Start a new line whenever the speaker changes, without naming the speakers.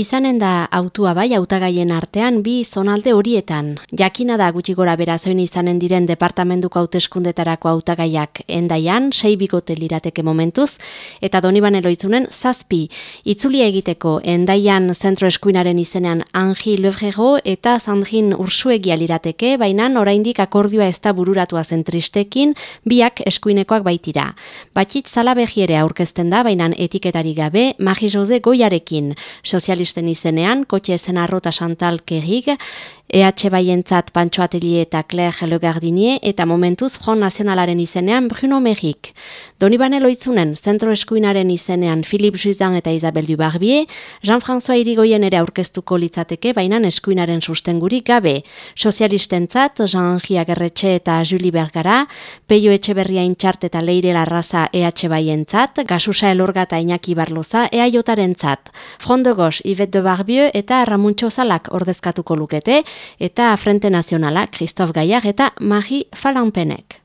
Izanen da autua bai hautagaien artean bi zonalde horietan. Jakina da gutxi gora bera zoin izanen diren departamentuko hauteskundetarako hautagaiak endaian, sei bikote lirateke momentuz, eta Doniban eloitzunen zazpi. Itzulia egiteko endaian zentro eskuinaren izenean Angi Levrego eta Zandrin Ursuegia lirateke, baina oraindik akordioa ez da bururatua zentristekin, biak eskuinekoak baitira. Batit zalabegiere aurkezten da, baina etiketari gabe, Magi Jose Goiarekin, sozialisten izenean, kotxe ezen arrota santal kegig, EH Baientzat Pantxo Atelier eta Claire Le Gardinier eta momentuz Front Nazionalaren izenean Bruno Merrik. Donibane loitzunen, zentro eskuinaren izenean Philippe Juizan eta Isabel Dubarbier, Jean-François Irigoyen ere aurkeztuko litzateke, baina eskuinaren sustenguri gabe. Sozialistentzat, Jean-Henri Agerretxe eta Julie Bergara, Peio Etxeberria Intxart eta Leire Larraza EH Baientzat, Gasusa Elorga eta Iñaki Barloza EA Jotaren zat. Front de Gauche, Yvette de Barbieu eta Ramuntxo Zalak ordezkatuko lukete, eta Frente Nazionala, Christophe Gaiar eta Marie Falanpenek.